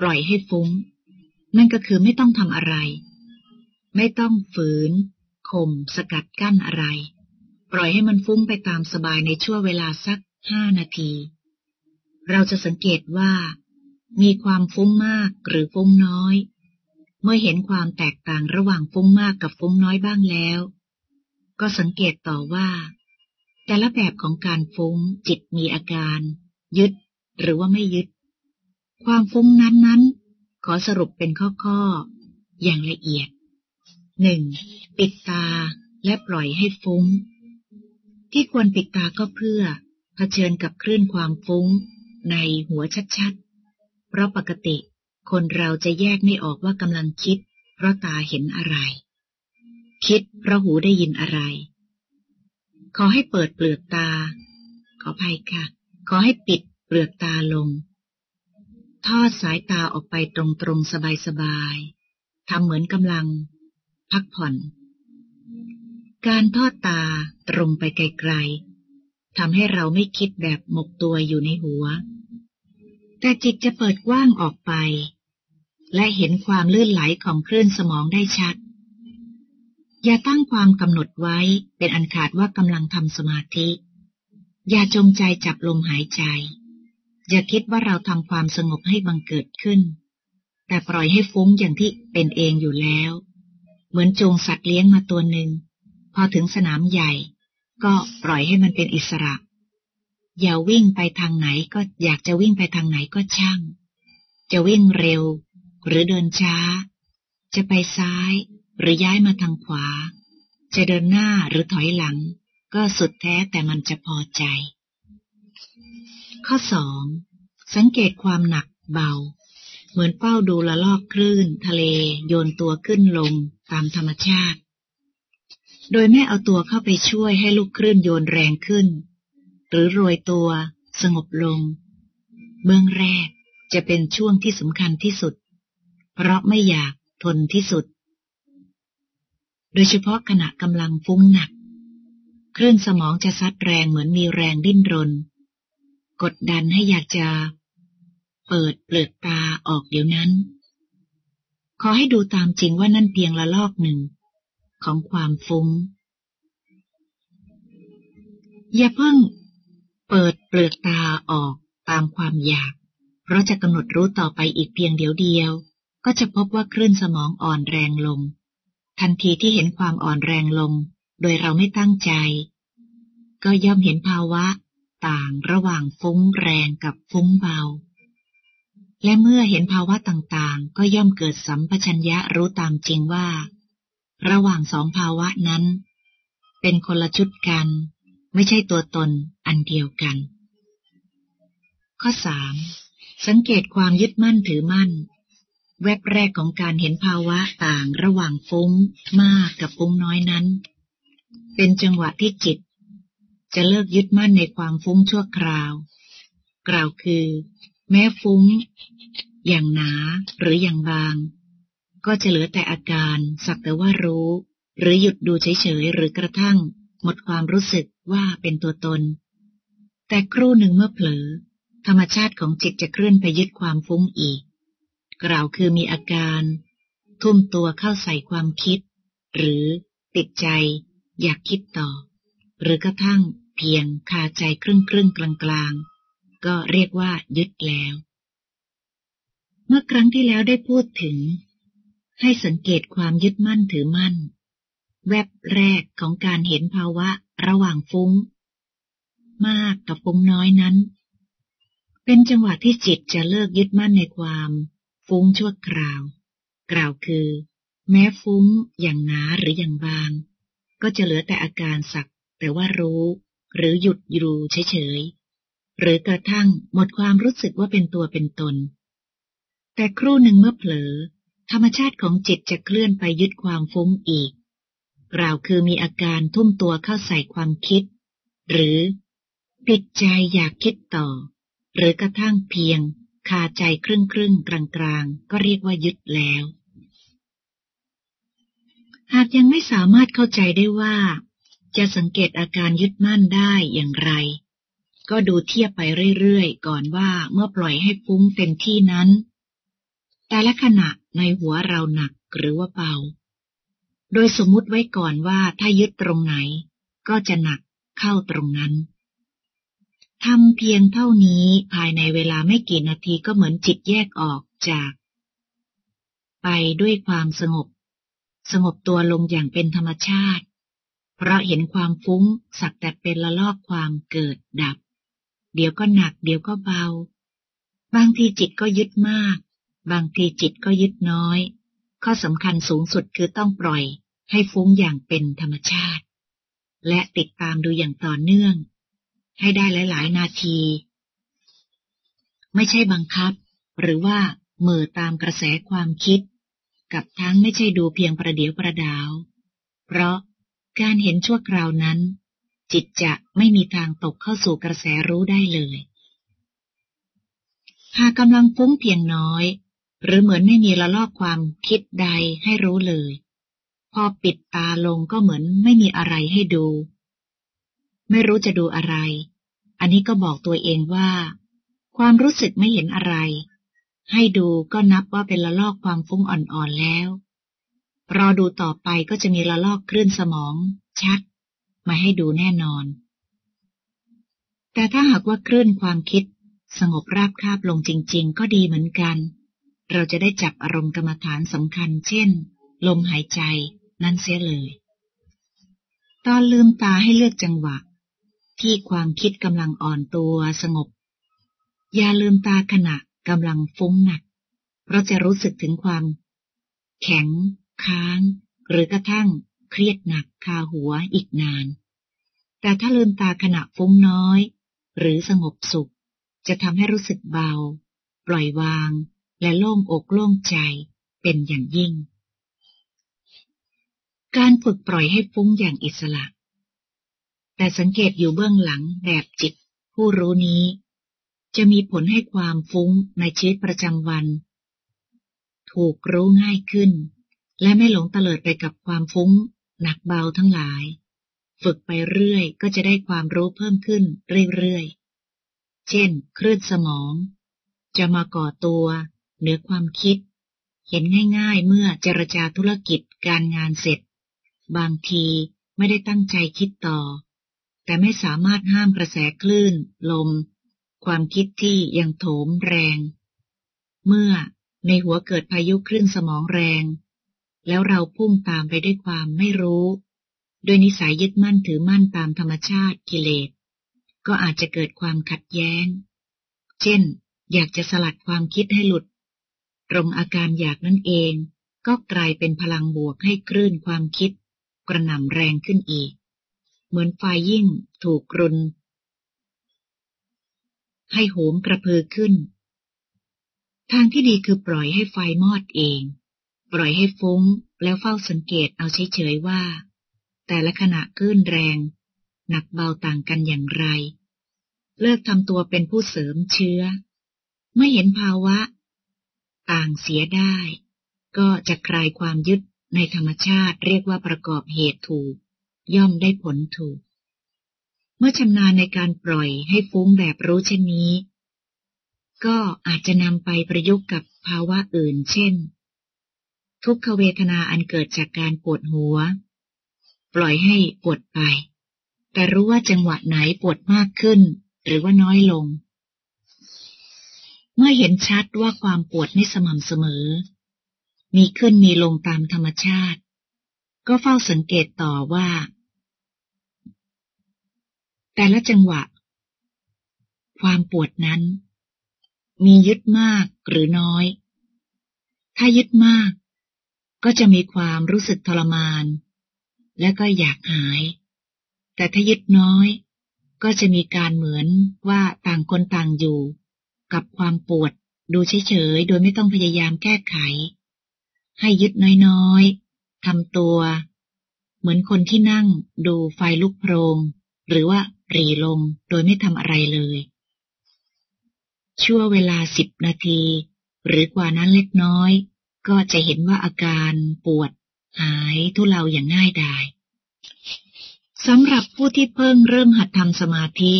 ปล่อยให้ฟุ้ง นั่นก็คือไม่ต้องทำอะไร ไม่ต้องฝืนข่มสกัดกั้นอะไร ปล่อยให้มันฟุ้งไปตามสบายในช่วงเวลาสักห้านาที เราจะสังเกตว่า มีความฟุ้งมากหรือฟุ้งน้อย เมื่อเห็นความแตกต่างระหว่างฟุ้งมากกับฟุ้งน้อยบ้างแล้ว ก็สังเกตต่อว่า แต่ละแบบของการฟุ้งจิตมีอาการ ยึดหรือว่าไม่ยึด ความฟุ้งนั้นๆขอสรุปเป็นข้อๆ อย่างละเอียดหนึ่งปิดตาและปล่อยให้ฟุ้ง ที่ควรปิดตาก็เพื่อเผชิญกับคลื่นความฟุ้งในหัวชัดๆ เพราะปกติคนเราจะแยกไม่ออกว่ากำลังคิด เพราะตาเห็นอะไร คิดเพราะหูได้ยินอะไร ขอให้เปิดเปลือกตา ขอภัยค่ะ ขอให้ปิดเปลือกตาลง ทอดสายตาออกไปตรงๆสบายๆทำเหมือนกำลัง พักผ่อน การทอดตาตรงไปไกลๆทำให้เราไม่คิดแบบหมกตัวอยู่ในหัว แต่จิตจะเปิดกว้างออกไป และเห็นความลื่นไหลของคลื่นสมองได้ชัด อย่าตั้งความกำหนดไว้เป็นอันขาดว่ากำลังทำสมาธิ อย่าจงใจจับลมหายใจ อย่าคิดว่าเราทำความสงบให้บังเกิดขึ้น แต่ปล่อยให้ฟุ้งอย่างที่เป็นเองอยู่แล้ว เหมือนจูงสัตว์เลี้ยงมาตัวหนึ่ง พอถึงสนามใหญ่ ก็ปล่อยให้มันเป็นอิสระ อย่าวิ่งไปทางไหนก็อยากจะวิ่งไปทางไหนก็ช่าง จะวิ่งเร็ว หรือเดินช้า จะไปซ้าย หรือย้ายมาทางขวา จะเดินหน้าหรือถอยหลัง ก็สุดแท้แต่มันจะพอใจ ข้อสองสังเกตความหนักเบา เหมือนเป้าดูละลอกคลื่น ทะเลโยนตัวขึ้นลงตามธรรมชาติ โดยไม่เอาตัวเข้าไปช่วยให้ลูกคลื่นโยนแรงขึ้น หรือโรยตัวสงบลง เบื้องแรกจะเป็นช่วงที่สำคัญที่สุด เพราะไม่อยากทนที่สุด โดยเฉพาะขณะกำลังฟุ้งหนัก คลื่นสมองจะซัดแรงเหมือนมีแรงดิ้นรน กดดันให้อยากจะ เปิดเปลือกตาออกเดี๋ยวนั้น ขอให้ดูตามจริงว่านั่นเพียงละลอกหนึ่ง ของความฟุง้ง อย่าเพิ่ง เปิดเปลือกตาออกตามความอยาก เพราะจะกำหนดรู้ต่อไปอีกเพียงเดียวเดียว ก็จะพบว่าคลื่นสมองอ่อนแรงลง ทันทีที่เห็นความอ่อนแรงลง โดยเราไม่ตั้งใจ ก็ย่อมเห็นภาวะ ต่างระหว่างฟุ้งแรงกับฟุ้งเบา และเมื่อเห็นภาวะต่างๆ ก็ย่อมเกิดสัมปชัญญะรู้ตามจริงว่า ระหว่างสองภาวะนั้น เป็นคนละชุดกัน ไม่ใช่ตัวตนอันเดียวกัน ข้อสามสังเกตความยึดมั่นถือมั่น แวบแรกของการเห็นภาวะต่างระหว่างฟุ้งมากกับฟุ้งน้อยนั้น เป็นจังหวะที่จิต จะเลิกยึดมั่นในความฟุ้งชั่วคราว กล่าวคือ แม้ฟุ้ง อย่างหนาหรืออย่างบาง ก็จะเหลือแต่อาการสักแต่ว่ารู้ หรือหยุดดูเฉยๆหรือกระทั่ง หมดความรู้สึกว่าเป็นตัวตน แต่ครู่หนึ่งเมื่อเผลอ ธรรมชาติของจิตจะเคลื่อนไปยึดความฟุ้งอีก กล่าวคือมีอาการ ทุ่มตัวเข้าใส่ความคิด หรือติดใจ อยากคิดต่อ หรือกระทั่ง เพียงคาใจครึ่งครึ่งกลางกลางก็เรียกว่ายึดแล้ว เมื่อครั้งที่แล้วได้พูดถึง ให้สังเกตความยึดมั่นถือมั่น แวบแรกของการเห็นภาวะระหว่างฟุ้ง มากกับฟุ้งน้อยนั้น เป็นจังหวะที่จิตจะเลิกยึดมั่นในความฟุ้งชั่วคราว กล่าวคือ แม้ฟุ้งอย่างหนาหรืออย่างบาง ก็จะเหลือแต่อาการสักแต่ว่ารู้ หรือหยุดอยู่เฉยๆ หรือกระทั่งหมดความรู้สึกว่าเป็นตัวเป็นตน แต่ครู่หนึ่งเมื่อเผลอ ธรรมชาติของจิตจะเคลื่อนไปยึดความฟุ้งอีก กล่าวคือมีอาการทุ่มตัวเข้าใส่ความคิด หรือปิดใจอยากคิดต่อ หรือกระทั่งเพียงคาใจครึ่งครึ่งกลางกลางก็เรียกว่ายึดแล้ว หากยังไม่สามารถเข้าใจได้ว่า จะสังเกตอาการยึดมั่นได้อย่างไร ก็ดูเทียบไปเรื่อยๆ ก่อนว่าเมื่อปล่อยให้ฟุ้งเต็มที่นั้น แต่ละขณะในหัวเราหนักหรือว่าเบา โดยสมมุติไว้ก่อนว่าถ้ายึดตรงไหน ก็จะหนักเข้าตรงนั้นทำเพียงเท่านี้ภายในเวลาไม่กี่นาทีก็เหมือนจิตแยกออกจาก ไปด้วยความสงบ สงบตัวลงอย่างเป็นธรรมชาติ เพราะเห็นความฟุ้ง สักแต่เป็นละลอกความเกิดดับ เดี๋ยวก็หนัก เดี๋ยวก็เบา บางทีจิตก็ยึดมาก บางทีจิตก็ยึดน้อย ข้อสำคัญสูงสุดคือต้องปล่อย ให้ฟุ้งอย่างเป็นธรรมชาติ และติดตามดูอย่างต่อเนื่อง ให้ได้หลาย ๆ นาที ไม่ใช่บังคับ หรือว่าเมื่อตามกระแสความคิด กับทั้งไม่ใช่ดูเพียงประเดียวประดาว เพราะ การเห็นชั่วคราวนั้น จิตจะไม่มีทางตกเข้าสู่กระแสรู้ได้เลย หากกำลังฟุ้งเพียงน้อย หรือเหมือนไม่มีละลอกความคิดใดให้รู้เลย พอปิดตาลงก็เหมือนไม่มีอะไรให้ดู ไม่รู้จะดูอะไร อันนี้ก็บอกตัวเองว่า ความรู้สึกไม่เห็นอะไร ให้ดูก็นับว่าเป็นละลอกความฟุ้งอ่อนๆแล้ว รอดูต่อไปก็จะมีละลอกคลื่นสมอง ชัด มาให้ดูแน่นอน แต่ถ้าหากว่าคลื่นความคิด สงบราบคาบลงจริง ๆ ก็ดีเหมือนกัน เราจะได้จับอารมณ์กรรมฐานสำคัญ เช่น ลมหายใจนั่นเสียเลย ตอนลืมตาให้เลือกจังหวะ ที่ความคิดกำลังอ่อนตัวสงบ อย่าลืมตาขณะกำลังฟุ้งหนัก เพราะจะรู้สึกถึงความ แข็ง ค้าง หรือกระทั่งเครียดหนักคาหัวอีกนาน แต่ถ้าลืมตาขณะฟุ้งน้อย หรือสงบสุข จะทำให้รู้สึกเบา ปล่อยวาง และโล่งอกโล่งใจเป็นอย่างยิ่ง การฝึกปล่อยให้ฟุ้งอย่างอิสระ แต่สังเกตอยู่เบื้องหลังแบบจิตผู้รู้นี้ จะมีผลให้ความฟุ้งในชีวิตประจำวัน ถูกรู้ง่ายขึ้น และไม่หลงเตลิดไปกับความฟุ้ง หนักเบาทั้งหลาย ฝึกไปเรื่อยก็จะได้ความรู้เพิ่มขึ้นเรื่อยๆ เช่น คลื่นสมอง จะมาก่อตัวเหนือความคิด เห็นง่ายๆเมื่อเจรจาธุรกิจการงานเสร็จ บางทีไม่ได้ตั้งใจคิดต่อ แต่ไม่สามารถห้ามกระแสคลื่น ลม ความคิดที่ยังโถมแรง เมื่อในหัวเกิดพายุคลื่นสมองแรง แล้วเราพุ่งตามไปด้วยความไม่รู้ โดยนิสัยยึดมั่นถือมั่นตามธรรมชาติกิเลส ก็อาจจะเกิดความขัดแย้ง เช่น อยากจะสลัดความคิดให้หลุด ตรงอาการอยากนั่นเองก็กลายเป็นพลังบวกให้คลื่นความคิด กระหน่ำแรงขึ้นอีก เหมือนไฟยิ่งถูกกรุน ให้โหมกระพือขึ้น ทางที่ดีคือปล่อยให้ไฟมอดเอง ปล่อยให้ฟุ้งแล้วเฝ้าสังเกตเอาเฉยๆว่า แต่ละขณะคลื่นแรง หนักเบาต่างกันอย่างไร เลิกทำตัวเป็นผู้เสริมเชื้อ ไม่เห็นภาวะ ต่างเสียได้ ก็จะคลายความยึดในธรรมชาติเรียกว่าประกอบเหตุถูก ย่อมได้ผลถูก เมื่อชำนาญในการปล่อยให้ฟุ้งแบบรู้เช่นนี้ ก็อาจจะนำไปประยุกต์กับภาวะอื่น เช่น ทุกขเวทนาอันเกิดจากการปวดหัว ปล่อยให้ปวดไป แต่รู้ว่าจังหวะไหนปวดมากขึ้น หรือว่าน้อยลง เมื่อเห็นชัดว่าความปวดไม่สม่ำเสมอ มีขึ้นมีลงตามธรรมชาติ ก็เฝ้าสังเกตต่อว่า แต่ละจังหวะ ความปวดนั้น มียึดมากหรือน้อยถ้ายึดมาก ก็จะมีความรู้สึกทรมาน และก็อยากหาย แต่ถ้ายึดน้อย ก็จะมีการเหมือนว่าต่างคนต่างอยู่ กับความปวดดูเฉยๆ โดยไม่ต้องพยายามแก้ไข ให้ยึดน้อยๆทำตัว เหมือนคนที่นั่งดูไฟลุกโพรง หรือว่ารีลงโดยไม่ทำอะไรเลย ชั่วเวลาสิบนาที หรือกว่านั้นเล็กน้อย ก็จะเห็นว่าอาการปวดหายทุเลาอย่างง่ายดายสำหรับผู้ที่เพิ่งเริ่มหัดทำสมาธิ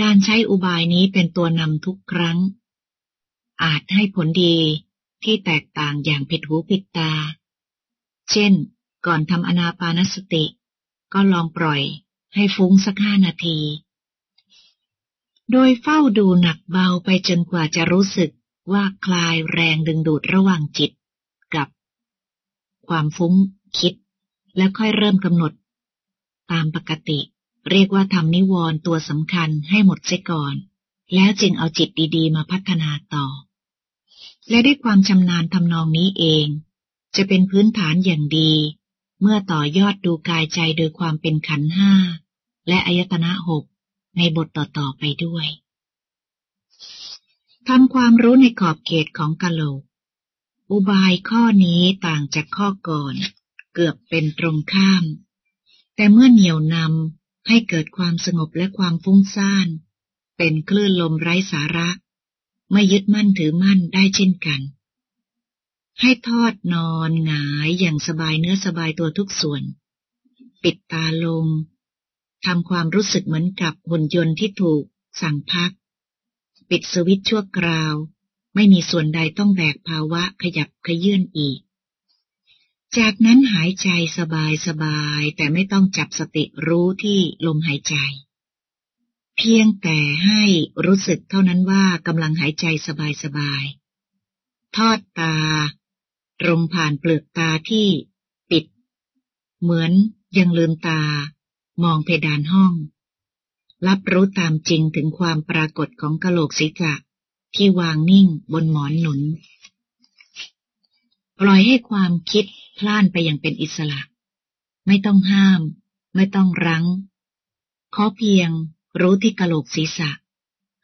การใช้อุบายนี้เป็นตัวนำทุกครั้ง อาจให้ผลดีที่แตกต่างอย่างผิดหูผิดตา เช่น ก่อนทำอนาปานสติ ก็ลองปล่อยให้ฟุ้งสักห้านาที โดยเฝ้าดูหนักเบาไปจนกว่าจะรู้สึกว่าคลายแรงดึงดูดระหว่างจิต ความฟุ้งคิด แล้วค่อยเริ่มกำหนด ตามปกติ เรียกว่าทำนิวรณ์ตัวสำคัญให้หมดเสียก่อน แล้วจึงเอาจิตดีๆ มาพัฒนาต่อ และด้วยความชำนาญทำนองนี้เอง จะเป็นพื้นฐานอย่างดี เมื่อต่อยอดดูกายใจโดยความเป็นขันห้าและอายตนะหกในบทต่อๆไปด้วยทำความรู้ในขอบเขตของกะโหลก อุบายข้อนี้ต่างจากข้อก่อน เกือบเป็นตรงข้าม แต่เมื่อเหนี่ยวนำให้เกิดความสงบและความฟุ้งซ่าน เป็นคลื่นลมไร้สาระ ไม่ยึดมั่นถือมั่นได้เช่นกัน ให้ทอดนอนหงายอย่างสบายเนื้อสบายตัวทุกส่วน ปิดตาลงทำความรู้สึกเหมือนกับหุ่นยนต์ที่ถูกสั่งพัก ปิดสวิตชั่วคราว ไม่มีส่วนใดต้องแบกภาวะขยับขยื่นอีก จากนั้นหายใจสบายสบายแต่ไม่ต้องจับสติรู้ที่ลมหายใจ เพียงแต่ให้รู้สึกเท่านั้นว่ากำลังหายใจสบายสบายทอดตา ตรงผ่านเปลือกตาที่ปิด เหมือนยังลืมตา มองเพดานห้อง รับรู้ตามจริงถึงความปรากฏของกะโหลกศีรษะ ที่วางนิ่งบนหมอนหนุน ปล่อยให้ความคิดพล่านไปอย่างเป็นอิสระ ไม่ต้องห้าม ไม่ต้องรั้ง ขอเพียงรู้ที่กะโหลกศีรษะ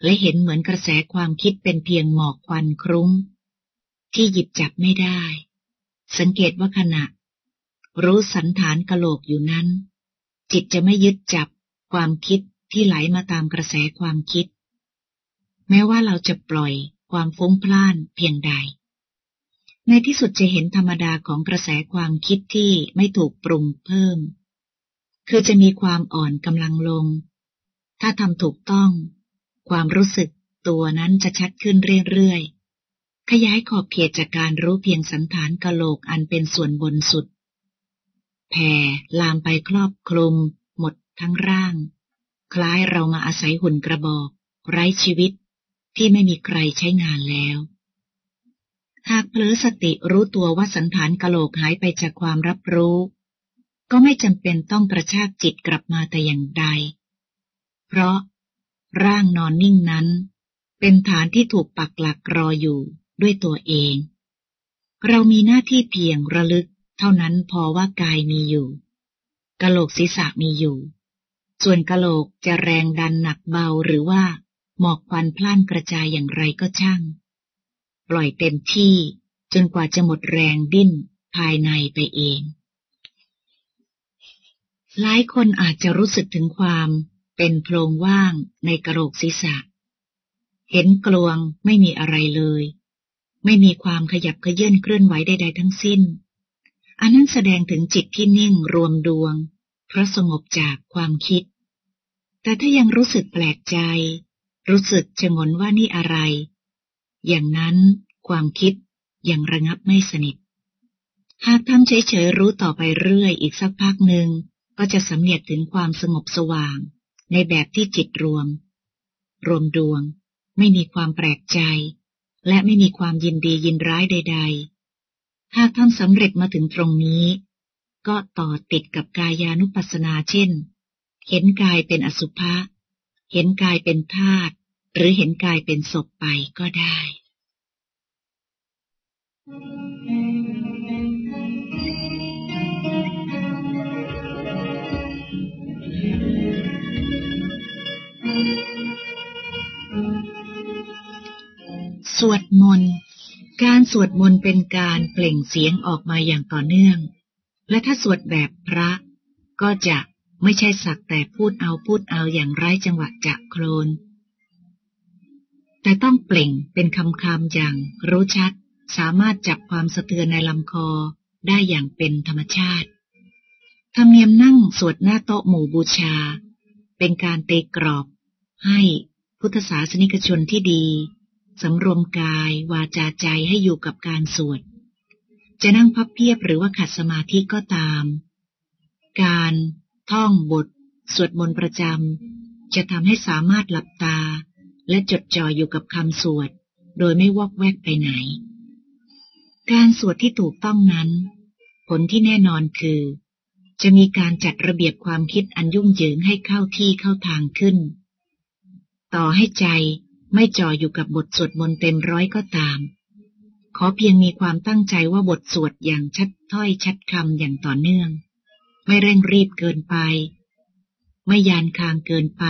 และเห็นเหมือนกระแสความคิดเป็นเพียงหมอกควันครุ้ง ที่หยิบจับไม่ได้ สังเกตว่าขณะ รู้สันฐานกะโหลกอยู่นั้น จิตจะไม่ยึดจับความคิดที่ไหลมาตามกระแสความคิด แม้ว่าเราจะปล่อยความฟุ้งพล่านเพียงใด ในที่สุดจะเห็นธรรมดาของกระแสความคิดที่ไม่ถูกปรุงเพิ่ม คือจะมีความอ่อนกำลังลง ถ้าทำถูกต้อง ความรู้สึกตัวนั้นจะชัดขึ้นเรื่อยๆ ขยายขอบเขตจากการรู้เพียงสันฐานกะโหลกอันเป็นส่วนบนสุด แผ่ลามไปครอบคลุม หมดทั้งร่าง คล้ายเรามาอาศัยหุ่นกระบอก ไร้ชีวิต ที่ไม่มีใครใช้งานแล้ว หากเผลอสติรู้ตัวว่าสันฐานกะโหลกหายไปจากความรับรู้ ก็ไม่จำเป็นต้องกระชากจิตกลับมาแต่อย่างใด เพราะร่างนอนนิ่งนั้น เป็นฐานที่ถูกปักหลักรออยู่ด้วยตัวเอง เรามีหน้าที่เพียงระลึกเท่านั้นพอว่ากายมีอยู่กะโหลกศีรษะมีอยู่ ส่วนกะโหลกจะแรงดันหนักเบาหรือว่า หมอกควันพล่านกระจายอย่างไรก็ช่าง ปล่อยเต็มที่จนกว่าจะหมดแรงดิ้นภายในไปเอง หลายคนอาจจะรู้สึกถึงความเป็นโพรงว่างในกระโหลกศีรษะ เห็นกลวงไม่มีอะไรเลย ไม่มีความขยับเขยื่นเคลื่อนไหวใดๆทั้งสิ้น อันนั้นแสดงถึงจิตที่นิ่งรวมดวง เพราะสงบจากความคิด แต่ถ้ายังรู้สึกแปลกใจ รู้สึกชงนว่านี่อะไร อย่างนั้นความคิดยังระงับไม่สนิท หากทำเฉยๆรู้ต่อไปเรื่อยอีกสักพักหนึ่งก็จะสำเนียกถึงความสงบสว่าง ในแบบที่จิตรวม รวมดวง ไม่มีความแปลกใจ และไม่มีความยินดียินร้ายใด ๆ หากทำสำเร็จมาถึงตรงนี้ ก็ต่อติดกับกายานุปัสสนาเช่น เห็นกายเป็นอสุภะ เห็นกายเป็นธาตุหรือเห็นกายเป็นศพไปก็ได้ สวดมนต์ การสวดมนต์เป็นการเปล่งเสียงออกมาอย่างต่อเนื่อง และถ้าสวดแบบพระก็จะ ไม่ใช่สักแต่พูดเอาพูดเอาอย่างไร้จังหวะจะโครน แต่ต้องเปล่งเป็นคำคำอย่างรู้ชัด สามารถจับความสะเทือนในลำคอได้อย่างเป็นธรรมชาติ ธรรมเนียมนั่งสวดหน้าโต๊ะหมู่บูชา เป็นการเตกรอบ ให้พุทธศาสนิกชนที่ดีสำรวมกายวาจาใจให้อยู่กับการสวด จะนั่งพับเพียบหรือว่าขัดสมาธิก็ตาม การ ท่องบท สวดมนต์ประจำ จะทำให้สามารถหลับตา และจดจ่ออยู่กับคำสวด โดยไม่วอกแวกไปไหน การสวดที่ถูกต้องนั้น ผลที่แน่นอนคือ จะมีการจัดระเบียบความคิดอันยุ่งเหยิงให้เข้าที่เข้าทางขึ้น ต่อให้ใจไม่จ่ออยู่กับบทสวดมนต์เต็มร้อยก็ตาม ขอเพียงมีความตั้งใจว่าบทสวดอย่างชัดถ้อยชัดคำอย่างต่อเนื่อง ไม่เร่งรีบเกินไป ไม่ยานคางเกินไป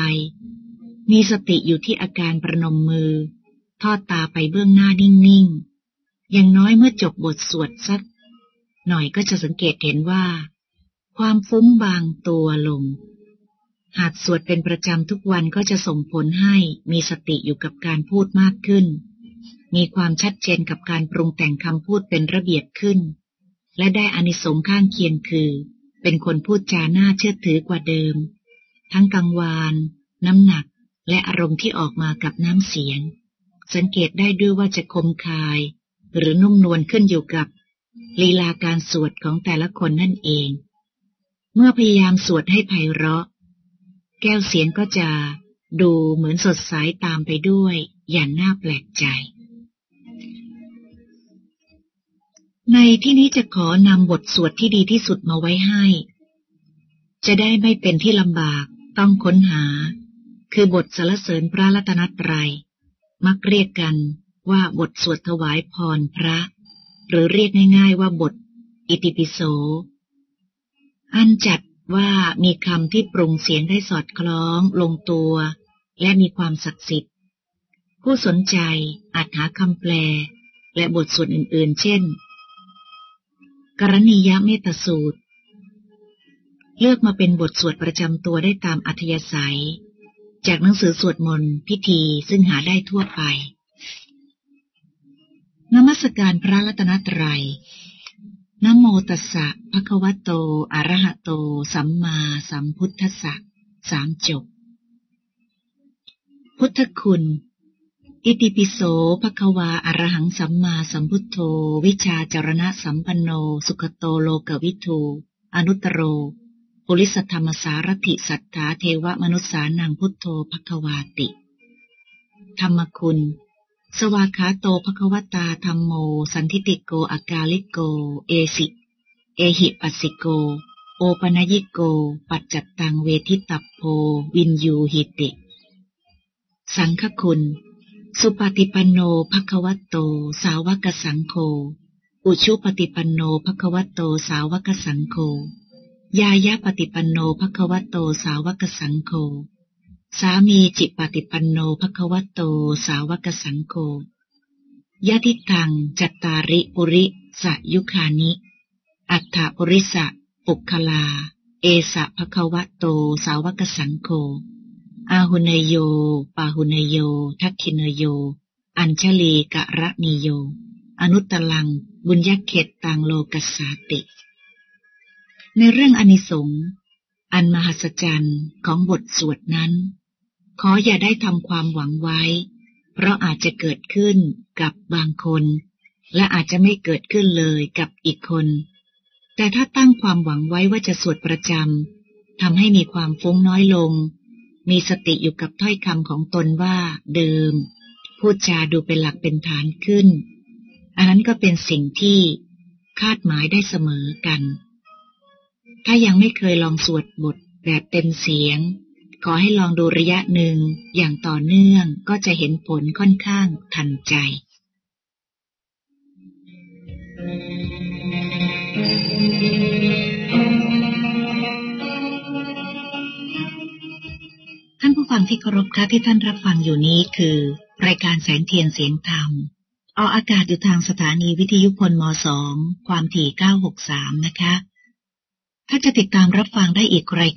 มีสติอยู่ที่อาการประนมมือ ทอดตาไปเบื้องหน้านิ่งๆ อย่างน้อยเมื่อจบบทสวดสัก หน่อยก็จะสังเกตเห็นว่า ความฟุ้งบางตัวลง หากสวดเป็นประจำทุกวันก็จะส่งผลให้มีสติอยู่กับการพูดมากขึ้น มีความชัดเจนกับการปรุงแต่งคำพูดเป็นระเบียบขึ้น และได้อานิสงส์ข้างเคียงคือ เป็นคนพูดจาน่าเชื่อถือกว่าเดิม ทั้งกังวาน น้ำหนัก และอารมณ์ที่ออกมากับน้ำเสียง สังเกตได้ด้วยว่าจะคมคาย หรือนุ่มนวลขึ้นอยู่กับ ลีลาการสวดของแต่ละคนนั่นเอง เมื่อพยายามสวดให้ไพเราะ แก้วเสียงก็จะดูเหมือนสดใสาตามไปด้วยอย่างน่าแปลกใจ ในที่นี้จะขอนำบทสวดที่ดีที่สุดมาไว้ให้ จะได้ไม่เป็นที่ลำบากต้องค้นหา คือบทสรรเสริญพระรัตนตรยัย มักเรียกกันว่าบทสวดถวายพรพระ หรือเรียกง่ายๆว่าบท อิติปิโส อันจัดว่ามีคำที่ปรุงเสียงได้สอดคล้อง ลงตัว และมีความศักดิ์สิทธิ์ ผู้สนใจอาจหาคำแปล และบทสวนอื่นๆ เช่น กรณียเมตสูตร เลือกมาเป็นบทสวดประจำตัวได้ตามอัธยาศัย จากหนังสือสวดมนต์พิธีซึ่งหาได้ทั่วไป นมัสการพระรัตนตรยัยนโมตัสสะภะคะวะโต อะระหะโต สัมมาสัมพุทธัสสะสามจบ พุทธคุณ อิติปิโสภะคะวาอระหังสัมมาสัมพุทโธ วิชาจรณะสัมปันโน สุขโตโลกวิทูอนุตโรปุริสธรรมสารถิสัทธาเทวมนุษสานังพุทโธภคะวาติ ธรรมคุณ สวาขาโตภควตาธรรมโม สันทิติโกอากาลิโก เอสิ เอหิปัสสิโก โอปนยิโก ปัจจัตตังเวทิตัพโพ วินยูหิติ สังฆคุณ สุปฏิปันโนภควโต สาวกสังโฆ อุชุปฏิปันโนภควโต สาวกสังโฆ ยายะปฏิปันโนภควโต สาวกสังโฆ สามีจิตปฏิปันโนภควโต สาวกสังโฆยะทิตังจัตตาริปุริสยุคานิ อัฏฐปุริสะปุคลา เอสะภควโต สาวกสังโฆ อาหุเนโย ปาหุเนโย ทักขินโย อัญชลีกะระนิโย อนุตตลัง บุญยเขตตังโลกัสสาติ ในเรื่องอนิสงส์อันมหัศจรรย์ของบทสวดนั้น ขออย่าได้ทำความหวังไว้ เพราะอาจจะเกิดขึ้นกับบางคน และอาจจะไม่เกิดขึ้นเลยกับอีกคน แต่ถ้าตั้งความหวังไว้ว่าจะสวดประจำทำให้มีความฟุ้งน้อยลง มีสติอยู่กับถ้อยคำของตนว่าเดิม พูดจาดูเป็นหลักเป็นฐานขึ้น อันนั้นก็เป็นสิ่งที่คาดหมายได้เสมอกัน ถ้ายังไม่เคยลองสวดบทแบบเต็มเสียง ขอให้ลองดูระยะหนึ่งอย่างต่อเนื่องก็จะเห็นผลค่อนข้างทันใจ ฟังที่เคารพคะที่ท่านรับฟังอยู่นี้คือ รายการแสงเทียนเสียงธรรมออกอากาศอยู่ทางสถานีวิทยุพลมสองความถี่ 963 นะคะ ถ้าจะติดตามรับฟังได้อีกราย